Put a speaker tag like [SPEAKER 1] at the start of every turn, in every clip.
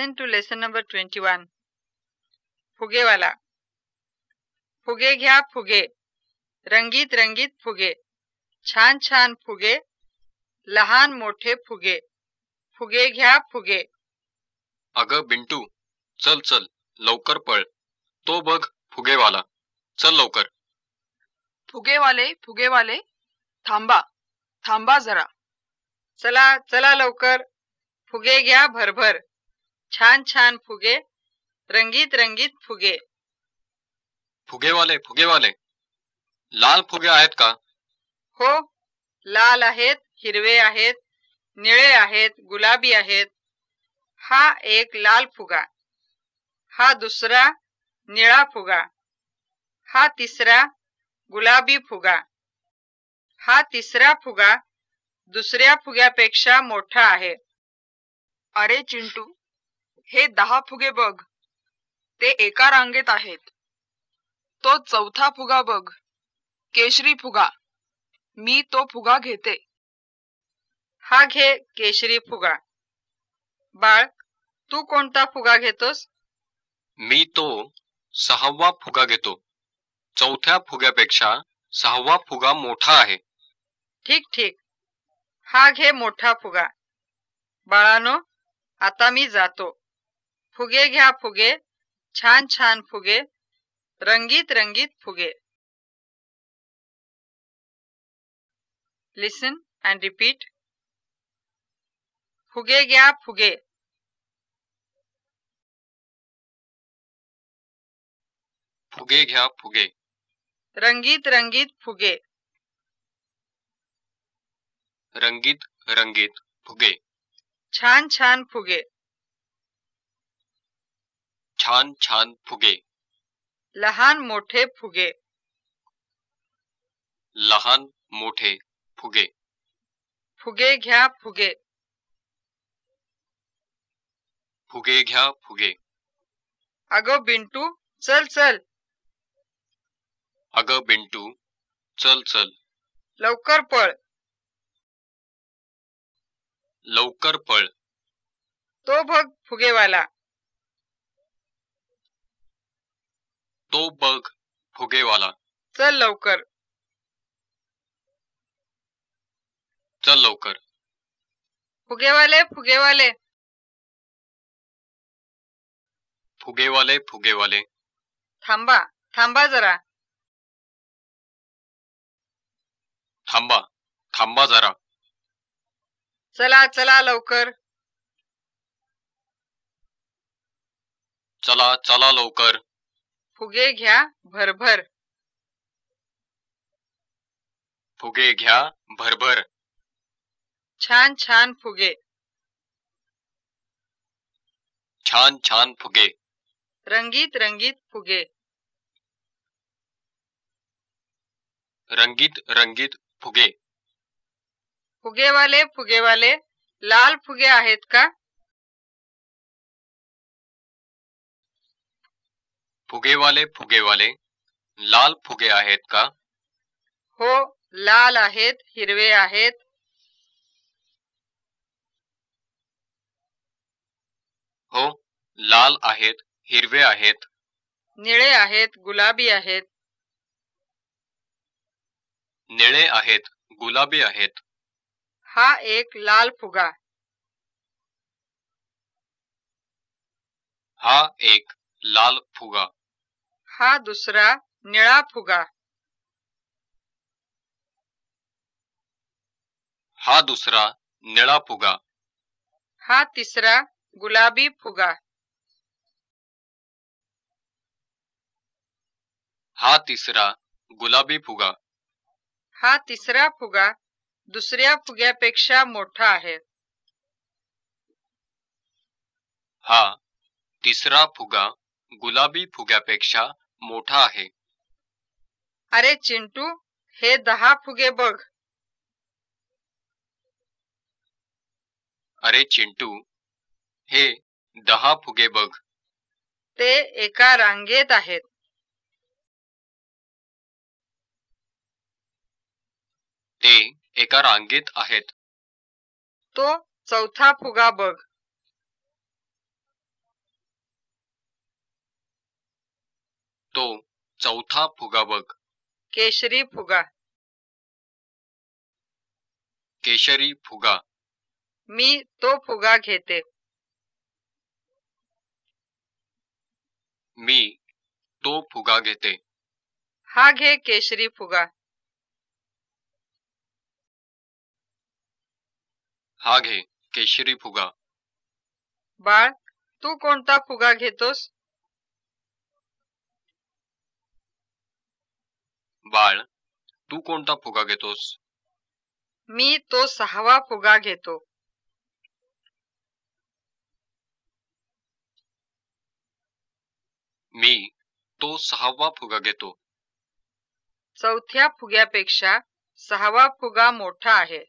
[SPEAKER 1] Listen to lesson number 21. फुगेवाला फुगे घ्या फुगे. रंगीत रंगीत फुगे. छान छान फुगे. लहान मोठे फुगे. फुगे घ्या फुगे.
[SPEAKER 2] अगं बिंटू चल चल लवकर पळ. तो बघ फुगेवाला चल लवकर.
[SPEAKER 3] फुगेवाले फुगेवाले थांबा. थांबा जरा.
[SPEAKER 1] चला चला लवकर. फुगे घ्या भरभर. छान छान फुगे रंगीत रंगीत फुगे.
[SPEAKER 2] फुगेवाले फुगेवाले लाल फुगे आहेत का?
[SPEAKER 1] हो लाल आहेत हिरवे आहेत निळे आहेत गुलाबी आहेत. हा एक लाल फुगा. हा दुसरा निळा फुगा. हा तिसरा गुलाबी फुगा. हा तिसरा फुगा दुसऱ्या फुग्यापेक्षा मोठा आहे.
[SPEAKER 3] अरे चिंटू हे दहा फुगे बघ. ते एका रांगेत आहेत. तो चौथा फुगा बघ. केशरी फुगा. मी तो फुगा घेते.
[SPEAKER 1] हा घे केशरी फुगा. बाळ तू कोणता फुगा घेतोस?
[SPEAKER 2] मी तो सहावा फुगा घेतो. चौथ्या फुग्यापेक्षा सहावा फुगा मोठा आहे.
[SPEAKER 1] ठीक ठीक. हा घे मोठा फुगा. बाळानो आता मी जातो. फुगे घ्या फुगे. छान छान फुगे. रंगीत रंगीत फुगे. लिसन अँड रिपीट फुगे घ्या फुगे.
[SPEAKER 2] फुगे घ्या फुगे.
[SPEAKER 1] रंगीत रंगीत फुगे.
[SPEAKER 2] रंगीत रंगीत फुगे.
[SPEAKER 1] छान छान फुगे.
[SPEAKER 2] छान छान फुगे.
[SPEAKER 1] लहान मोठे फुगे.
[SPEAKER 2] लहान मोठे फुगे.
[SPEAKER 1] फुगे घ्या फुगे.
[SPEAKER 2] फुगे घ्या फुगे.
[SPEAKER 1] अगो बिंटू चल चल.
[SPEAKER 2] अगं बिंटू चल चल.
[SPEAKER 1] लवकर पळ.
[SPEAKER 2] लवकर पळ.
[SPEAKER 1] तो बघ फुगेवाला.
[SPEAKER 2] तो बघ फुगेवाला.
[SPEAKER 1] चल लवकर.
[SPEAKER 2] चल लवकर.
[SPEAKER 1] फुगेवाले फुगेवाले.
[SPEAKER 2] फुगेवाले फुगेवाले.
[SPEAKER 1] थांबा थांबा जरा.
[SPEAKER 2] थांबा थांबा जरा.
[SPEAKER 1] चला चला लवकर.
[SPEAKER 2] चला चला लवकर.
[SPEAKER 1] फुगे घ्या भरभर.
[SPEAKER 2] फुगे घ्या भरभर.
[SPEAKER 1] छान छान फुगे.
[SPEAKER 2] छान छान फुगे.
[SPEAKER 1] रंगीत रंगीत फुगे.
[SPEAKER 2] रंगीत रंगीत फुगे.
[SPEAKER 1] फुगेवाले फुगेवाले लाल फुगे आहेत का?
[SPEAKER 2] फुगेवाले फुगेवाले लाल फुगे आहेत का?
[SPEAKER 1] हो लाल आहेत हिरवे आहेत.
[SPEAKER 2] हो लाल आहेत हिरवे आहेत.
[SPEAKER 1] निळे आहेत गुलाबी आहेत.
[SPEAKER 2] निळे आहेत गुलाबी आहेत.
[SPEAKER 1] हा एक लाल फुगा.
[SPEAKER 2] हा एक लाल फुगा.
[SPEAKER 1] हा दुसरा निळा फुगा.
[SPEAKER 2] हा दुसरा निळा फुगा.
[SPEAKER 1] हा तिसरा गुलाबी फुगा.
[SPEAKER 2] हा तिसरा गुलाबी फुगा.
[SPEAKER 1] हा तिसरा फुगा दुसऱ्या फुग्यापेक्षा मोठा आहे.
[SPEAKER 2] हा तिसरा फुगा गुलाबी फुग्यापेक्षा मोठा आहे.
[SPEAKER 1] अरे चिंटू हे दहा फुगे बघ.
[SPEAKER 2] अरे चिंटू हे दहा फुगे बघ.
[SPEAKER 1] ते एका रांगेत आहेत.
[SPEAKER 2] ते एका रांगेत आहेत.
[SPEAKER 1] तो चौथा फुगा बघ.
[SPEAKER 2] तो चौथा फुगा बघ.
[SPEAKER 1] केशरी फुगा.
[SPEAKER 2] केशरी फुगा.
[SPEAKER 1] मी तो फुगा घेते.
[SPEAKER 2] मी तो फुगा घेते.
[SPEAKER 1] हा घे केशरी फुगा.
[SPEAKER 2] हा घे केशरी फुगा.
[SPEAKER 1] बाळ तू कोणता फुगा घेतोस?
[SPEAKER 2] बाळ तू कोणता फुगा घेतोस?
[SPEAKER 1] मी तो सहावा फुगा घेतो.
[SPEAKER 2] मी तो सहावा फुगा घेतो.
[SPEAKER 1] चौथ्या फुग्यापेक्षा सहावा फुगा मोठा आहे.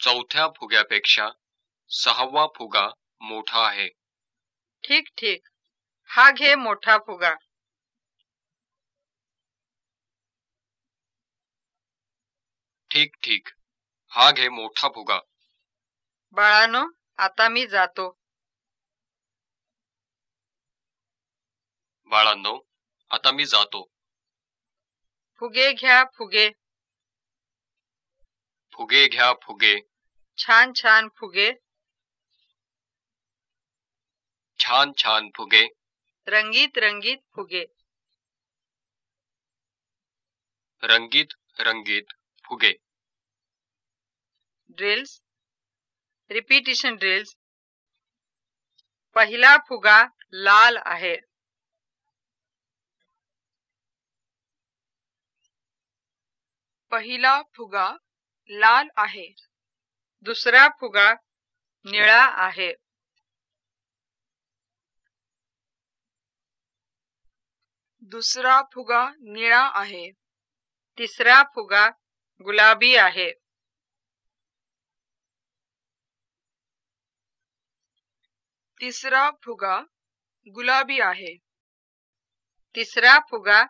[SPEAKER 2] चौथ्या फुग्यापेक्षा सहावा फुगा मोठा आहे.
[SPEAKER 1] ठीक ठीक. हा घे मोठा फुगा.
[SPEAKER 2] ठीक ठीक. हा घे मोठा फुगा.
[SPEAKER 1] बाळानो आता मी जातो.
[SPEAKER 2] बाळांनो आता मी जातो.
[SPEAKER 1] फुगे घ्या फुगे.
[SPEAKER 2] फुगे घ्या फुगे.
[SPEAKER 1] छान छान फुगे.
[SPEAKER 2] छान छान फुगे.
[SPEAKER 1] रंगीत रंगीत फुगे।
[SPEAKER 2] रंगीत रंगीत फुगे।
[SPEAKER 1] Drills repetition drills. पहिला फुगा लाल आहे।
[SPEAKER 3] पहिला फुगा लाल आहे.
[SPEAKER 1] दुसरा फुगा निळा आहे.
[SPEAKER 3] दुसरा फुगा निळा आहे.
[SPEAKER 1] तिसरा फुगा गुलाबी आहे.
[SPEAKER 3] तिसरा फुगा गुलाबी आहे.
[SPEAKER 1] तिसरा फुगा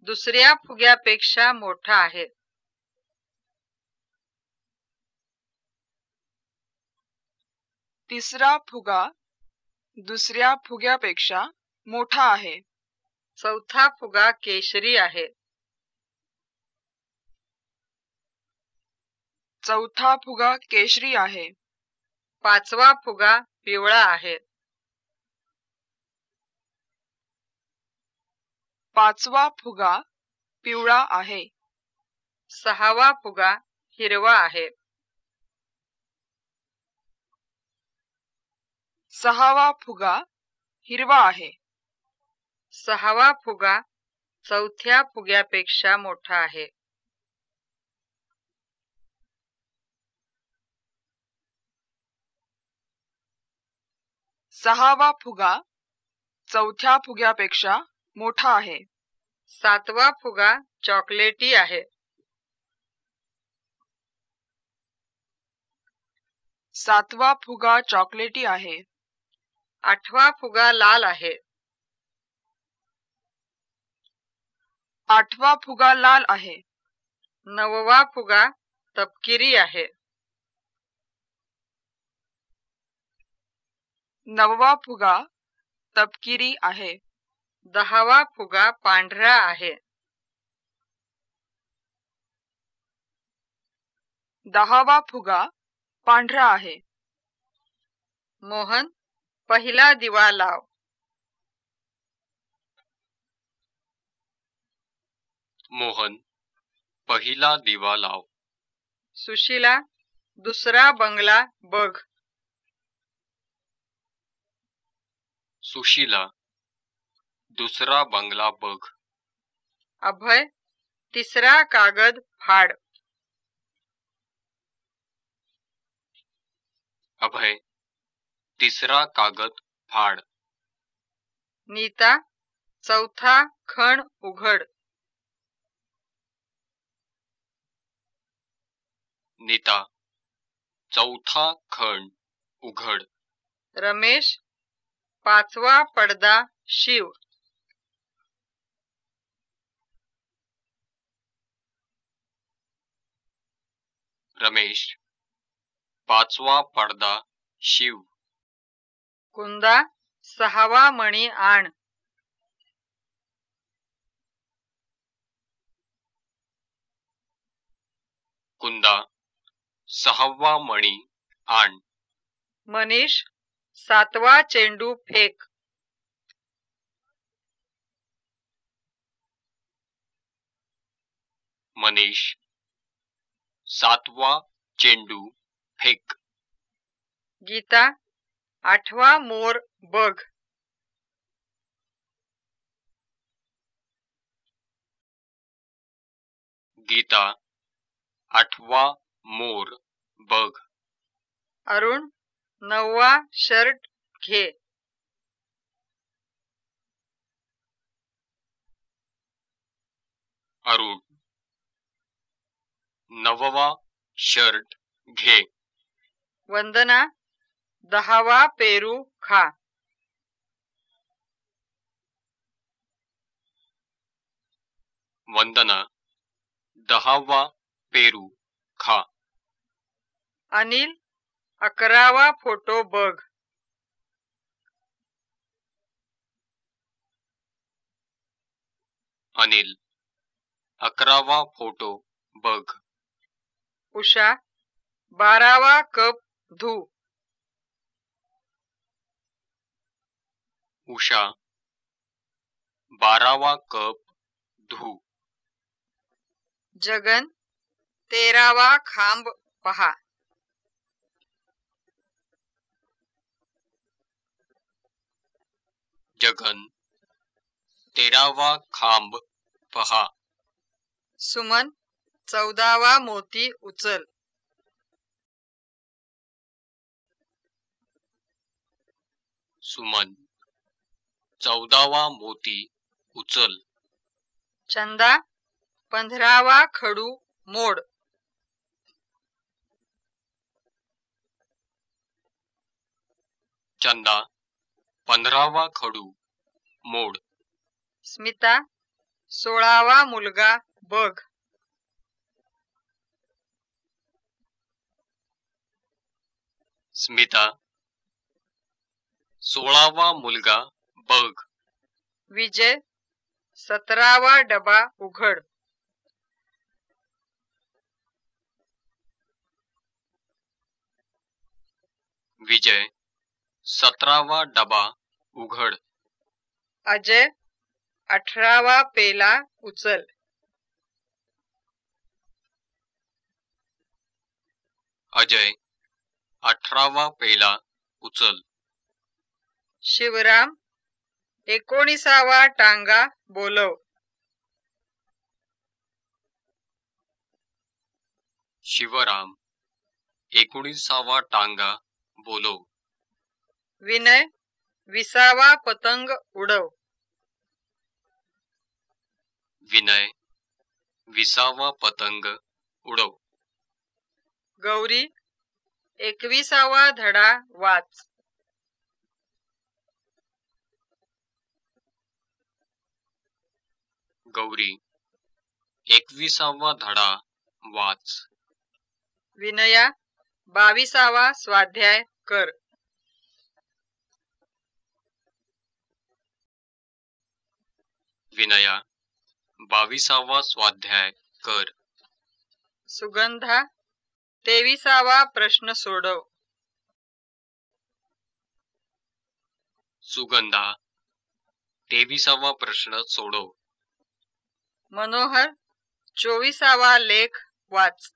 [SPEAKER 1] दुसऱ्या फुग्यापेक्षा मोठा आहे.
[SPEAKER 3] तिसरा फुगा दुसऱ्या फुग्यापेक्षा मोठा आहे.
[SPEAKER 1] चौथा फुगा केशरी आहे.
[SPEAKER 3] चौथा फुगा केशरी आहे.
[SPEAKER 1] पाचवा फुगा पिवळा आहे.
[SPEAKER 3] पाचवा फुगा पिवळा आहे.
[SPEAKER 1] सहावा फुगा हिरवा आहे.
[SPEAKER 3] सहावा फुगा हिरवा आहे.
[SPEAKER 1] सहावा फुगा चौथ्या फुग्यापेक्षा मोठा आहे.
[SPEAKER 3] सहावा फुगा चौथ्या फुग्यापेक्षा मोठा आहे.
[SPEAKER 1] सातवा फुगा चॉकलेटी आहे.
[SPEAKER 3] सातवा फुगा चॉकलेटी आहे.
[SPEAKER 1] आठवा फुगा लाल आहे.
[SPEAKER 3] आठवा फुगा लाल आहे.
[SPEAKER 1] नववा फुगा तपकिरी आहे.
[SPEAKER 3] नववा फुगा तपकिरी आहे.
[SPEAKER 1] दहावा फुगा पांढरा आहे.
[SPEAKER 3] दहावा फुगा पांढरा आहे.
[SPEAKER 1] मोहन पहिला दिवा लाव.
[SPEAKER 2] मोहन पहिला दिवा लाव.
[SPEAKER 1] सुशीला दुसरा बंगला बघ.
[SPEAKER 2] सुशीला दुसरा बंगला बघ.
[SPEAKER 1] अभय तिसरा कागद फाड.
[SPEAKER 2] अभय तिसरा कागद फाड.
[SPEAKER 1] नीता चौथा खण उघड.
[SPEAKER 2] नीता. चौथा खण उघड.
[SPEAKER 1] रमेश पाचवा पडदा शिव.
[SPEAKER 2] रमेश पाचवा पडदा शिव.
[SPEAKER 1] कुंदा सहावा मणी आण.
[SPEAKER 2] कुंदा सहावा मणी आण.
[SPEAKER 1] मनीष सातवा चेंडू फेक.
[SPEAKER 2] मनीष सातवा चेंडू फेक.
[SPEAKER 1] गीता आठवा मोर बघ.
[SPEAKER 2] गीता आठवा मोर बघ.
[SPEAKER 1] अरुण नववा शर्ट घे.
[SPEAKER 2] अरुण नववा शर्ट घे.
[SPEAKER 1] वंदना दहावा पेरू खा.
[SPEAKER 2] वंदना दहावा पेरू खा.
[SPEAKER 1] अनिल अकरावा फोटो बघ.
[SPEAKER 2] अनिल अकरावा फोटो बघ.
[SPEAKER 1] उषा बारावा कप धू.
[SPEAKER 2] उषा बारावा कप धू.
[SPEAKER 1] जगन तेरावा खांब पहा.
[SPEAKER 2] जगन तेरावा खांब पहा.
[SPEAKER 1] सुमन चौदावा मोती उचल.
[SPEAKER 2] सुमन चौदावा मोती उचल.
[SPEAKER 1] चंदा पंधरावा खडू मोड.
[SPEAKER 2] चंदा पंधरावा खडू मोड.
[SPEAKER 1] स्मिता सोळावा मुलगा बघ.
[SPEAKER 2] स्मिता सोळावा मुलगा बघ.
[SPEAKER 1] विजय सतरावा डबा उघड.
[SPEAKER 2] विजय सतरावा डबा उघड.
[SPEAKER 1] अजय अठरावा पेला उचल.
[SPEAKER 2] अजय अठरावा पेला उचल.
[SPEAKER 1] शिवराम एकोणीसावा टांगा बोलव.
[SPEAKER 2] शिवराम एकोणीसावा टांगा बोलव.
[SPEAKER 1] विनय विसावा पतंग उडव.
[SPEAKER 2] विनय विसावा पतंग उडव.
[SPEAKER 1] गौरी एकविसावा धडा वाच.
[SPEAKER 2] गौरी एकविसावा धडा वाच.
[SPEAKER 1] विनया बावीसावा स्वाध्याय कर.
[SPEAKER 2] विनया बावीसावा स्वाध्याय कर.
[SPEAKER 1] सुगंधा तेविसावा प्रश्न सोडव.
[SPEAKER 2] सुगंधा तेविसावा प्रश्न सोडव.
[SPEAKER 1] मनोहर चोवीसावा लेख वाच.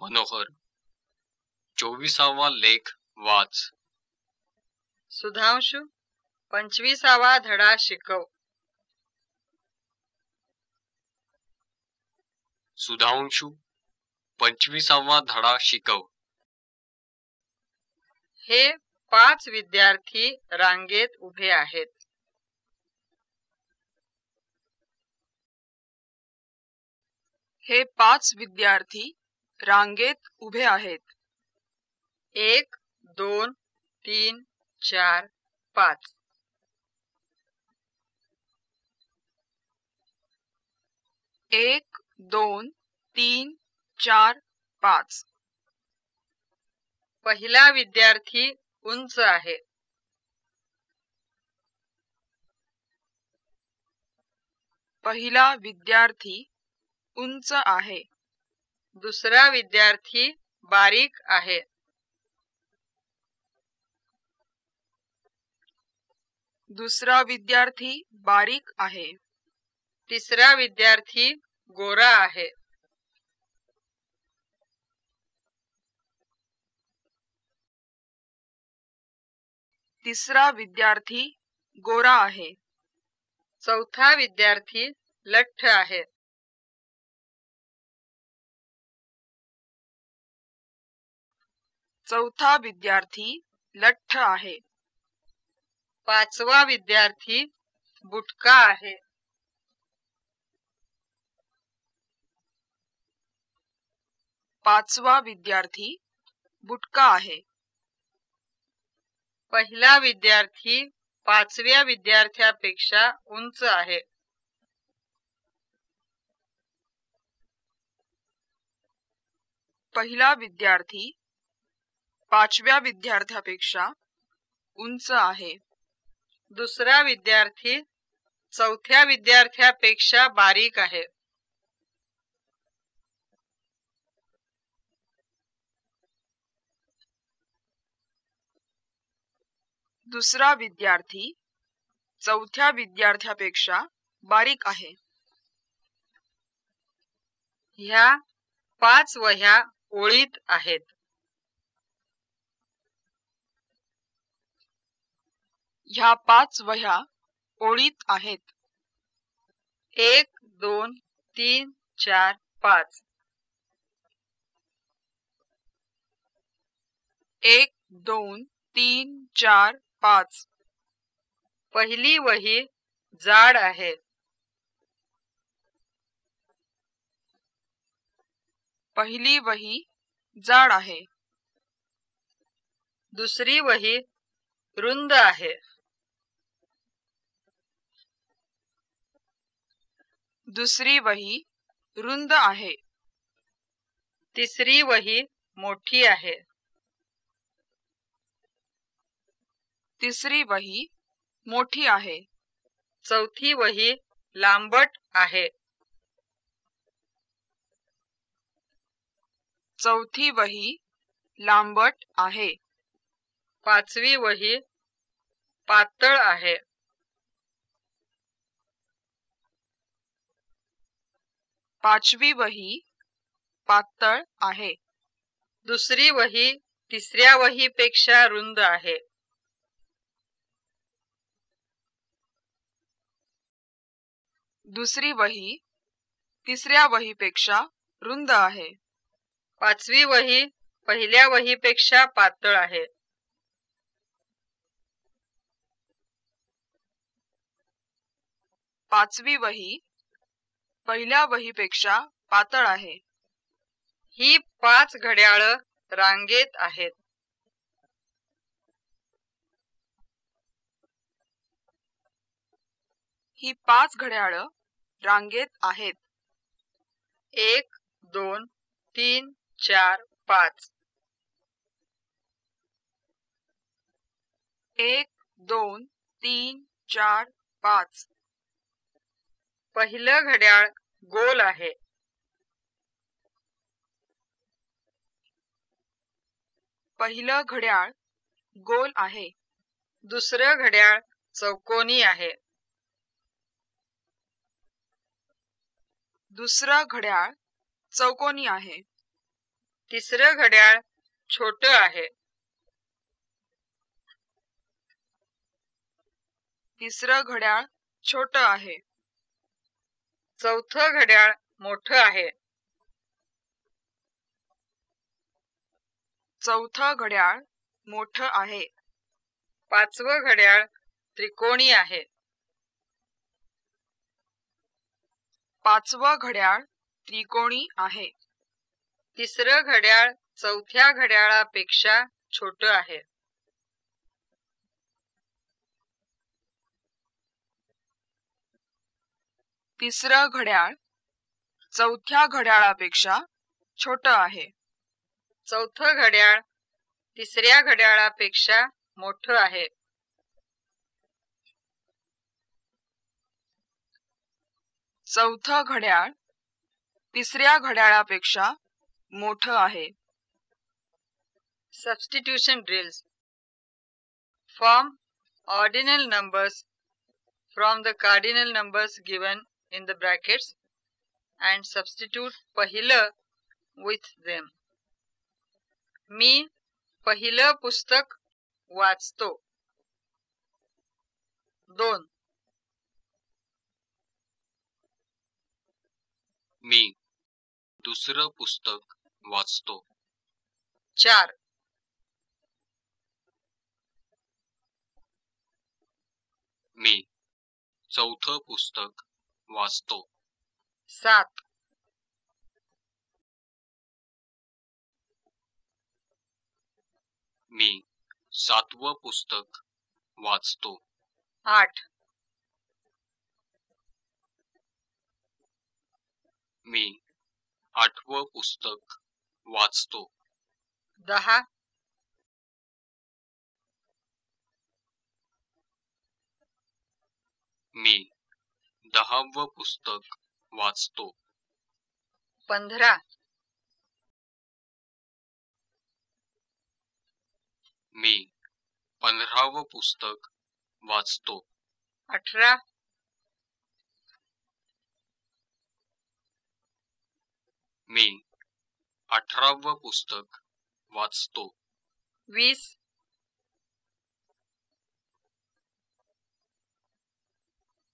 [SPEAKER 2] मनोहर चोवीसावा लेख वाच.
[SPEAKER 1] सुधांशु पंचवीसावा धडा शिकव.
[SPEAKER 2] सुधांशु पंचवीसावा धडा शिकव.
[SPEAKER 1] हे पाच विद्यार्थी रांगेत उभे आहेत.
[SPEAKER 3] हे पाच विद्यार्थी रांगेत उभे आहेत.
[SPEAKER 1] एक दोन तीन चार पाच.
[SPEAKER 3] एक दोन तीन चार पाच.
[SPEAKER 1] पहिला विद्यार्थी उंच आहे.
[SPEAKER 3] पहिला विद्यार्थी उंच आहे.
[SPEAKER 1] दुसरा विद्यार्थी बारीक आहे.
[SPEAKER 3] दुसरा विद्यार्थी बारीक आहे.
[SPEAKER 1] तिसरा विद्यार्थी गोरा आहे.
[SPEAKER 3] तिसरा विद्यार्थी गोरा आहे.
[SPEAKER 1] चौथा विद्यार्थी लठ्ठ आहे.
[SPEAKER 3] चौथा विद्यार्थी लठ्ठ आहे.
[SPEAKER 1] पाचवा विद्यार्थी बुटका आहे.
[SPEAKER 3] पाचवा विद्यार्थी बुटका आहे.
[SPEAKER 1] पहिला विद्यार्थी पाचव्या विद्यार्थ्यापेक्षा उंच आहे.
[SPEAKER 3] पहिला विद्यार्थी पाचव्या विद्यार्थ्यापेक्षा उंच आहे.
[SPEAKER 1] दुसरा विद्यार्थी चौथ्या विद्यार्थ्यापेक्षा बारीक आहे.
[SPEAKER 3] दुसरा विद्यार्थी चौथ्या विद्यार्थ्यापेक्षा बारीक आहे.
[SPEAKER 1] ह्या पाच वह्या ओळीत आहेत.
[SPEAKER 3] ह्या पाच वह्या ओळीत आहेत.
[SPEAKER 1] एक दोन तीन चार पाच.
[SPEAKER 3] एक दोन तीन चार पाच.
[SPEAKER 1] पहिली वही जाड आहे.
[SPEAKER 3] पहिली वही जाड आहे.
[SPEAKER 1] दुसरी वही रुंद आहे.
[SPEAKER 3] दुसरी वही रुंद आहे.
[SPEAKER 1] तिसरी वही मोठी आहे.
[SPEAKER 3] तिसरी वही मोठी आहे.
[SPEAKER 1] चौथी वही लांबट आहे.
[SPEAKER 3] चौथी वही लांबट आहे.
[SPEAKER 1] पाचवी वही पातळ आहे.
[SPEAKER 3] पाचवी वही पातळ आहे.
[SPEAKER 1] दुसरी वही तिसऱ्या वहीपेक्षा रुंद आहे.
[SPEAKER 3] दुसरी वही तिसऱ्या वहीपेक्षा रुंद आहे.
[SPEAKER 1] पाचवी वही पहिल्या वहीपेक्षा पातळ आहे.
[SPEAKER 3] पाचवी वही पहिल्या वहीपेक्षा पातळ आहे.
[SPEAKER 1] ही पाच घड्याळ रांगेत आहेत.
[SPEAKER 3] ही पाच घड्याळ रांगेत आहेत.
[SPEAKER 1] एक दोन तीन चार पाच.
[SPEAKER 3] एक दोन तीन चार पाच.
[SPEAKER 1] पहिलं घड्याळ गोल आहे.
[SPEAKER 3] पहिलं घड्याळ गोल आहे.
[SPEAKER 1] दुसरं घड्याळ चौकोनी आहे.
[SPEAKER 3] दुसरं घड्याळ चौकोनी आहे.
[SPEAKER 1] तिसरं घड्याळ छोट आहे.
[SPEAKER 3] तिसरं घड्याळ छोट आहे.
[SPEAKER 1] चौथं घड्याळ मोठं आहे.
[SPEAKER 3] चौथं घड्याळ मोठं आहे.
[SPEAKER 1] पाचवं घड्याळ त्रिकोणी आहे.
[SPEAKER 3] पाचवं घड्याळ त्रिकोणी आहे.
[SPEAKER 1] तिसरं घड्याळ चौथ्या घड्याळापेक्षा छोट आहे.
[SPEAKER 3] तिसरं घड्याळ चौथ्या घड्याळापेक्षा छोट आहे.
[SPEAKER 1] चौथं घड्याळ तिसऱ्या घड्याळापेक्षा मोठं आहे.
[SPEAKER 3] चौथं घड्याळ तिसऱ्या घड्याळापेक्षा मोठं आहे.
[SPEAKER 1] Substitution drills. Form ordinal numbers from the cardinal numbers given in the brackets and substitute पहिलं with them. मी पहिलं पुस्तक वाचतो. दोन.
[SPEAKER 2] मी दुसरं पुस्तक वाचतो.
[SPEAKER 1] चार.
[SPEAKER 2] मी चौथं पुस्तक वाचतो.
[SPEAKER 1] सात.
[SPEAKER 2] मी सातवं पुस्तक वाचतो.
[SPEAKER 1] आठ.
[SPEAKER 2] मी आठवं पुस्तक वाचतो.
[SPEAKER 1] दहा.
[SPEAKER 2] मी दहावं पुस्तक वाचतो.
[SPEAKER 1] पंधरा.
[SPEAKER 2] मी पंधरावं पुस्तक वाचतो.
[SPEAKER 1] अठरा.
[SPEAKER 2] मी अठरावं पुस्तक वाचतो.
[SPEAKER 1] वीस.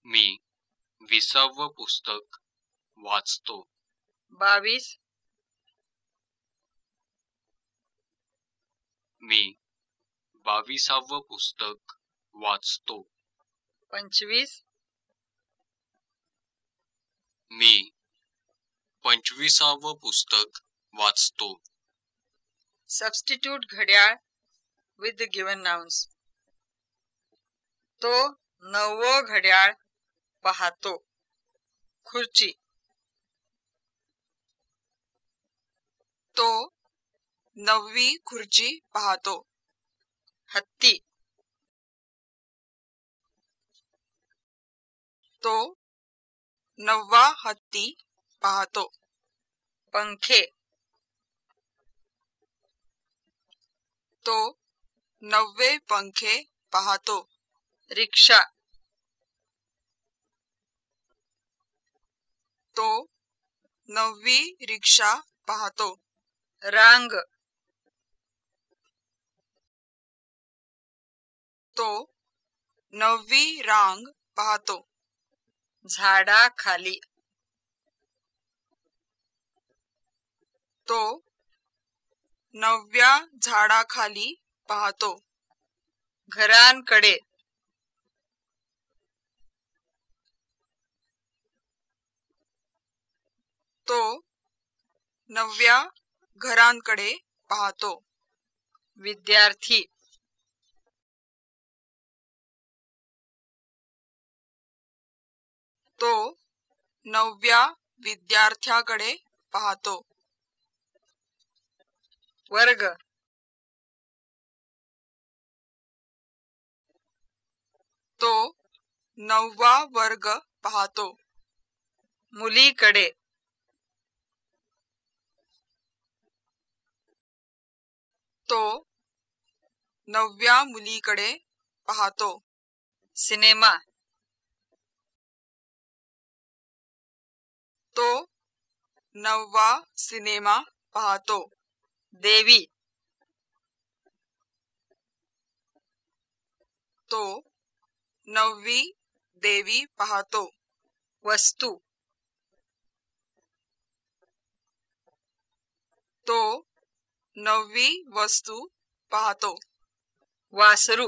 [SPEAKER 2] मी विसावं पुस्तक वाचतो.
[SPEAKER 1] बावीस.
[SPEAKER 2] मी बावीसावं पुस्तक वाचतो.
[SPEAKER 1] पंचवीस.
[SPEAKER 2] मी पंचवीसावं पुस्तक वाचतो.
[SPEAKER 1] सबस्टिट्यूट घड्याळ विथ द गिवन नाउन्स तो नववं घड्याळ पाहतो खुर्ची।
[SPEAKER 3] तो नववी खुर्ची पाहतो
[SPEAKER 1] हत्ती।
[SPEAKER 3] तो नववा हत्ती पाहतो
[SPEAKER 1] पंखे।
[SPEAKER 3] तो नववे पंखे पाहतो
[SPEAKER 1] रिक्षा
[SPEAKER 3] तो नववी रिक्षा पाहतो.
[SPEAKER 1] रांग.
[SPEAKER 3] तो नववी रांग पाहतो.
[SPEAKER 1] झाडाखाली
[SPEAKER 3] तो नवव्या झाडाखाली पाहतो.
[SPEAKER 1] घरांकडे.
[SPEAKER 3] तो नवव्या घरांकडे पाहतो.
[SPEAKER 1] विद्यार्थी
[SPEAKER 3] तो नवव्या विद्यार्थ्याकडे पाहतो.
[SPEAKER 1] वर्ग
[SPEAKER 3] तो नववा वर्ग पाहतो.
[SPEAKER 1] मुलीकडे
[SPEAKER 3] तो नवव्या मुलीकडे पाहतो.
[SPEAKER 1] सिनेमा.
[SPEAKER 3] तो नववा सिनेमा पाहतो.
[SPEAKER 1] देवी.
[SPEAKER 3] तो नववी देवी पाहतो.
[SPEAKER 1] वस्तू.
[SPEAKER 3] तो नववी वस्तू पाहतो
[SPEAKER 1] वासरू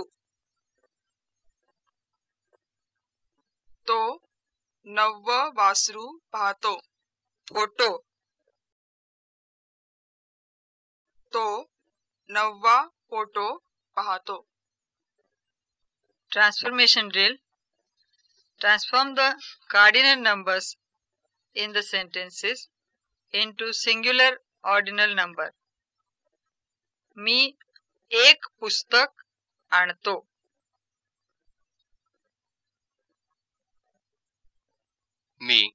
[SPEAKER 3] तो नवव वासरू पाहतो
[SPEAKER 1] फोटो
[SPEAKER 3] तो नववा फोटो पाहतो
[SPEAKER 1] transformation drill transform the cardinal numbers in the sentences into singular ordinal number मी एक पुस्तक आणतो.
[SPEAKER 2] मी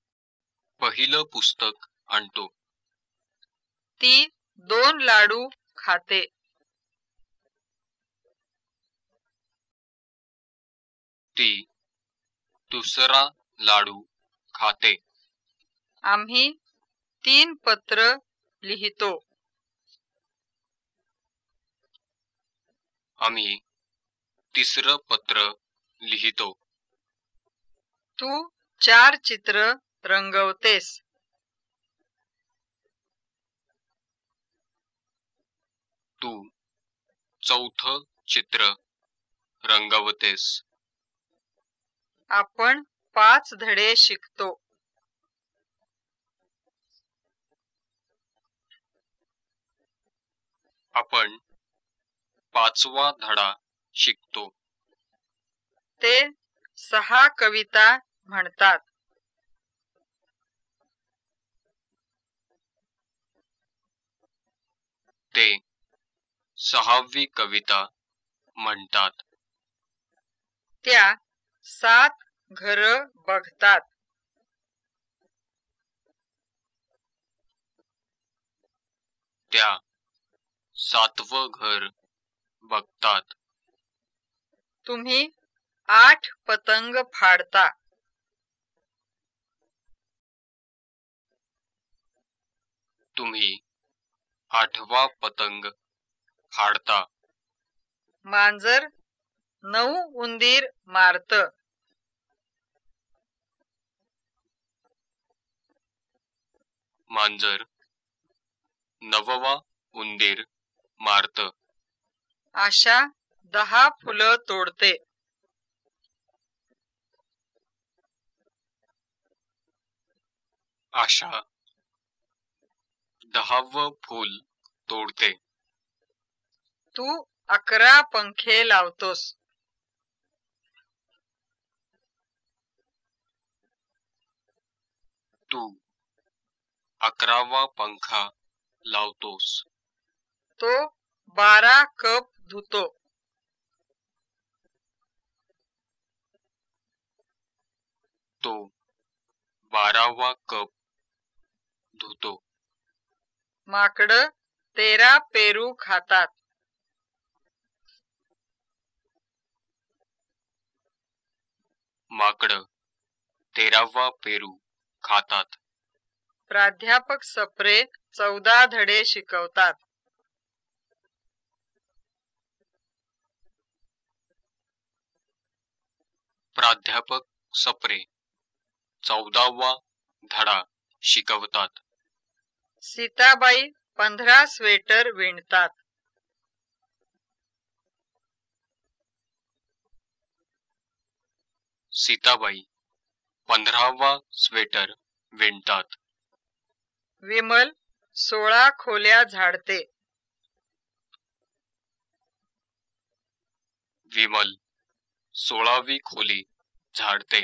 [SPEAKER 2] पहिलं पुस्तक आणतो.
[SPEAKER 1] ती दोन लाडू खाते.
[SPEAKER 2] ती दुसरा लाडू खाते.
[SPEAKER 1] आम्ही तीन पत्र लिहितो.
[SPEAKER 2] आम्ही तिसरं पत्र लिहितो.
[SPEAKER 1] तू चार चित्र रंगवतेस.
[SPEAKER 2] तू चौथं चित्र रंगवतेस.
[SPEAKER 1] आपण पाच धडे शिकतो.
[SPEAKER 2] आपण पाचवा धडा शिकतो.
[SPEAKER 1] ते सहा कविता म्हणतात.
[SPEAKER 2] ते सहावी कविता म्हणतात.
[SPEAKER 1] त्या सात घर बघतात.
[SPEAKER 2] त्या सातवं घर बघतात.
[SPEAKER 1] तुम्ही आठ पतंग फाडता.
[SPEAKER 2] तुम्ही आठवा पतंग फाडता.
[SPEAKER 1] मांजर नऊ उंदीर मारत.
[SPEAKER 2] मांजर नववा उंदीर मारत.
[SPEAKER 1] आशा दहा फुलं तोडते.
[SPEAKER 2] आशा दहावं फूल तोडते.
[SPEAKER 1] तू अकरा पंखे लावतोस.
[SPEAKER 2] तू अकरावा पंखा लावतोस.
[SPEAKER 1] तो बारा कप धुतो.
[SPEAKER 2] तो बारावा कप धुतो.
[SPEAKER 1] माकड तेरा पेरू खातात.
[SPEAKER 2] माकड तेरावा पेरू खातात.
[SPEAKER 1] प्राध्यापक सप्रे चौदा धडे शिकवतात.
[SPEAKER 2] प्राध्यापक सप्रे. चौदावा धडा शिकवतात.
[SPEAKER 1] सीताबाई पंधरा स्वेटर विणतात.
[SPEAKER 2] सीताबाई पंधरावा स्वेटर विणतात.
[SPEAKER 1] विमल सोळा खोल्या झाडते.
[SPEAKER 2] विमल सोळावी खोली झाडते.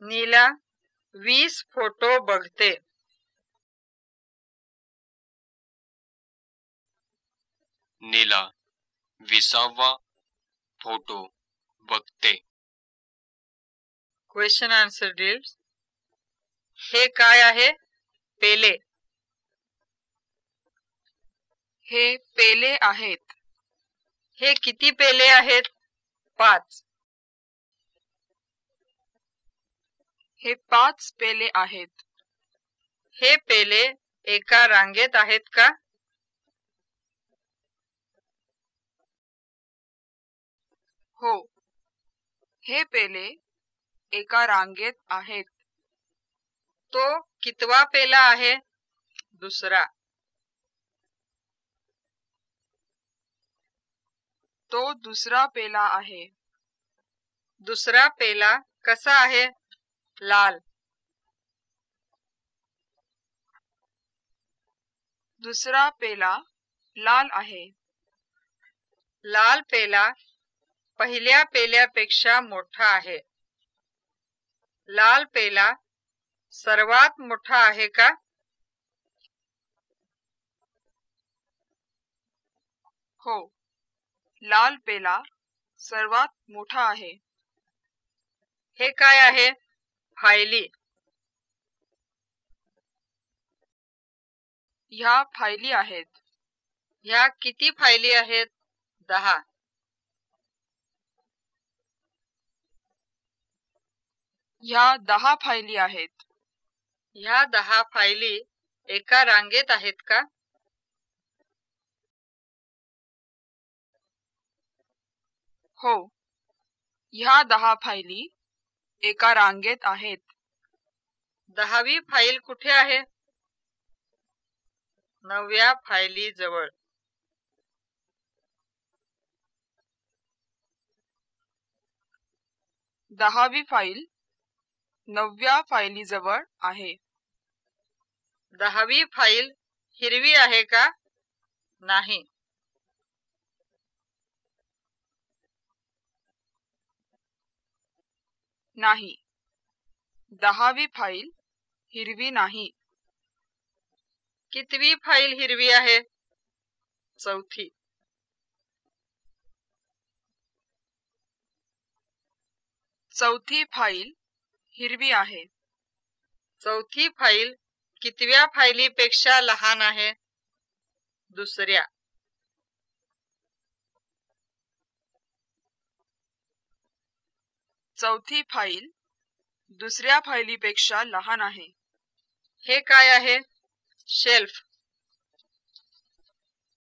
[SPEAKER 1] नीला वीस फोटो बघते.
[SPEAKER 2] नीला विसावा फोटो बघते.
[SPEAKER 1] क्वेश्चन आन्सर ड्रिल्स हे काय आहे? पेले.
[SPEAKER 3] हे पेले आहेत.
[SPEAKER 1] हे किती पेले आहेत? पाच.
[SPEAKER 3] हे पाच पेले आहेत.
[SPEAKER 1] हे पेले एका रांगेत आहेत का?
[SPEAKER 3] हो. हे पेले एका रांगेत आहेत.
[SPEAKER 1] तो कितवा पेला आहे? दुसरा.
[SPEAKER 3] तो दुसरा पेला आहे.
[SPEAKER 1] दुसरा पेला कसा आहे? लाल.
[SPEAKER 3] दुसरा पेला लाल आहे.
[SPEAKER 1] लाल पेला पहिल्या पेल्यापेक्षा मोठा आहे. लाल पेला सर्वात मोठा आहे का?
[SPEAKER 3] हो. लाल पेला सर्वात मोठा आहे.
[SPEAKER 1] हे काय आहे? फायली.
[SPEAKER 3] ह्या फायली आहेत.
[SPEAKER 1] ह्या किती फायली आहेत? दहा.
[SPEAKER 3] ह्या दहा फायली आहेत.
[SPEAKER 1] ह्या दहा फायली एका रांगेत आहेत का?
[SPEAKER 3] हो. ह्या दहा फायली एका रांगेत आहेत.
[SPEAKER 1] दहावी फाईल कुठे आहे? नवव्या फायली जवळ.
[SPEAKER 3] दहावी फाईल नवव्या फायलीजवळ आहे.
[SPEAKER 1] दहावी फाईल हिरवी आहे का? नाही.
[SPEAKER 3] नाही. दहावी फाईल हिरवी नाही.
[SPEAKER 1] कितवी फाईल हिरवी आहे? चौथी.
[SPEAKER 3] चौथी फाईल हिरवी आहे.
[SPEAKER 1] चौथी फाईल कितव्या फायलीपेक्षा लहान आहे? दुसऱ्या.
[SPEAKER 3] चौथी फाईल दुसऱ्या फाईलीपेक्षा लहान आहे.
[SPEAKER 1] हे काय आहे? शेल्फ.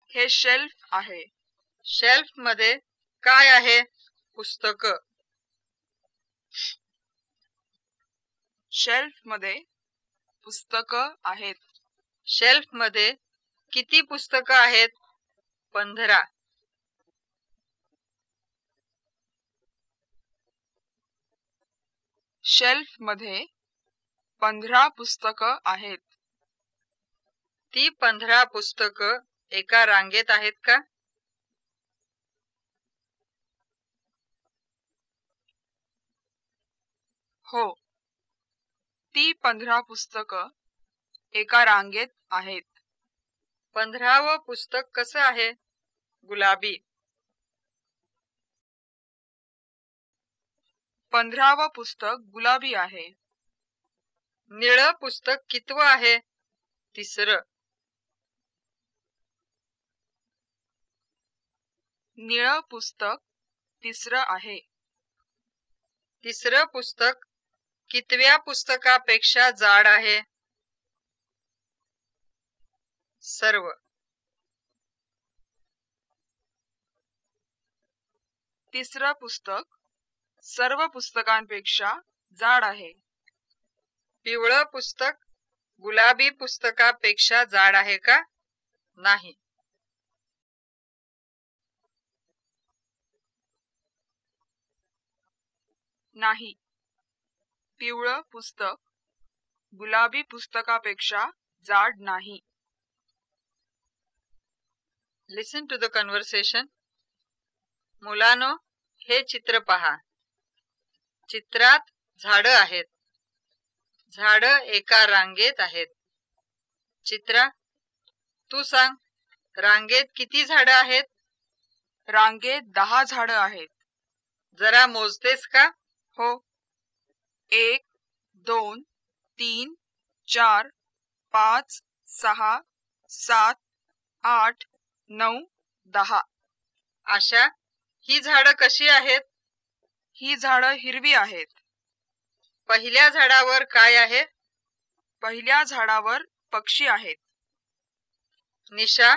[SPEAKER 3] हे शेल्फ आहे.
[SPEAKER 1] शेल्फमध्ये काय आहे? पुस्तक.
[SPEAKER 3] शेल्फमध्ये पुस्तक आहेत.
[SPEAKER 1] शेल्फमध्ये किती पुस्तक आहेत? पंधरा.
[SPEAKER 3] शेल्फमध्ये पंधरा पुस्तक आहेत.
[SPEAKER 1] ती पंधरा पुस्तक एका रांगेत आहेत का?
[SPEAKER 3] हो. ती पंधरा पुस्तक एका रांगेत आहेत.
[SPEAKER 1] पंधरावं पुस्तक कसं आहे? गुलाबी.
[SPEAKER 3] पंधरावं पुस्तक गुलाबी आहे.
[SPEAKER 1] निळं पुस्तक कितवं आहे? तिसरं.
[SPEAKER 3] निळं पुस्तक तिसरं आहे.
[SPEAKER 1] तिसरं पुस्तक कितव्या पुस्तकापेक्षा जाड आहे? सर्व.
[SPEAKER 3] तिसरं पुस्तक सर्व पुस्तकांपेक्षा जाड आहे.
[SPEAKER 1] पिवळं पुस्तक गुलाबी पुस्तकापेक्षा जाड आहे का? नाही.
[SPEAKER 3] नाही. पिवळं पुस्तक गुलाबी पुस्तकापेक्षा जाड नाही.
[SPEAKER 1] लिसन टू द कन्व्हर्सेशन मुलानो हे चित्र पहा. चित्रात झाड आहेत. झाड एका रांगेत आहेत. चित्रा तू सांग रांगेत किती झाड आहेत?
[SPEAKER 3] रांगेत दहा झाड आहेत.
[SPEAKER 1] जरा मोजतेस का?
[SPEAKER 3] हो. एक दोन तीन चार पाच सहा सात आठ नऊ दहा.
[SPEAKER 1] आशा ही झाडं कशी आहेत?
[SPEAKER 3] ही झाडं हिरवी आहेत.
[SPEAKER 1] पहिल्या झाडावर काय आहे?
[SPEAKER 3] पहिल्या झाडावर पक्षी आहेत.
[SPEAKER 1] निशा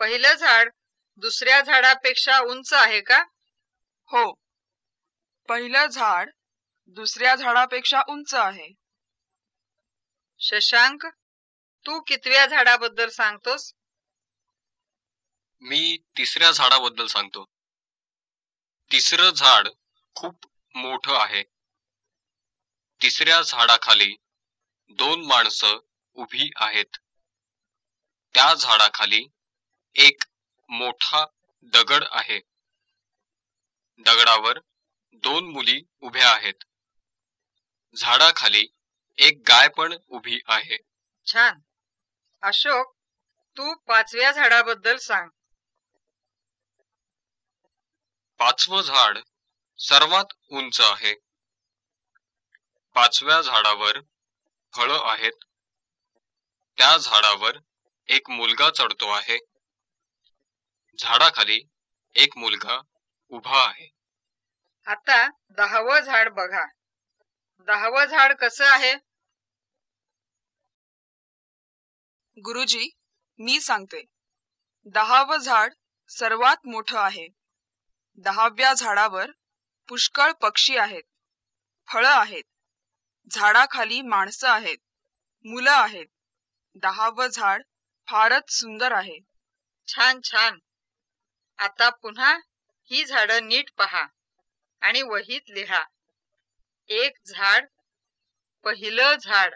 [SPEAKER 1] पहिलं झाड दुसऱ्या झाडापेक्षा उंच आहे का?
[SPEAKER 3] हो. पहिलं झाड दुसऱ्या झाडापेक्षा उंच आहे.
[SPEAKER 1] शशांक तू कितव्या झाडाबद्दल सांगतोस?
[SPEAKER 2] मी तिसऱ्या झाडाबद्दल सांगतो. तिसरं झाड खूप मोठं आहे. तिसऱ्या झाडाखाली दोन माणसं उभी आहेत. त्या झाडाखाली एक मोठा दगड आहे. दगडावर दोन मुली उभ्या आहेत. झाडाखाली एक गाय पण उभी आहे.
[SPEAKER 1] छान. अशोक तू पाचव्या झाडाबद्दल सांग.
[SPEAKER 2] पाचवं झाड सर्वात उंच आहे. पाचव्या झाडावर फळं आहेत. त्या झाडावर एक मुलगा चढतो आहे. झाडाखाली एक मुलगा उभा आहे.
[SPEAKER 1] आता दहावं झाड बघा. दहावं झाड कसं आहे?
[SPEAKER 3] गुरुजी मी सांगते. दहावं झाड सर्वात मोठं आहे. दहाव्या झाडावर पुष्कळ पक्षी आहेत. फळं आहेत. झाडाखाली माणसं आहेत. मुलं आहेत. दहावं झाड फारच सुंदर आहे.
[SPEAKER 1] छान छान. आता पुन्हा ही झाडं नीट पहा आणि वहीत लिहा. एक झाड पहिलं झाड.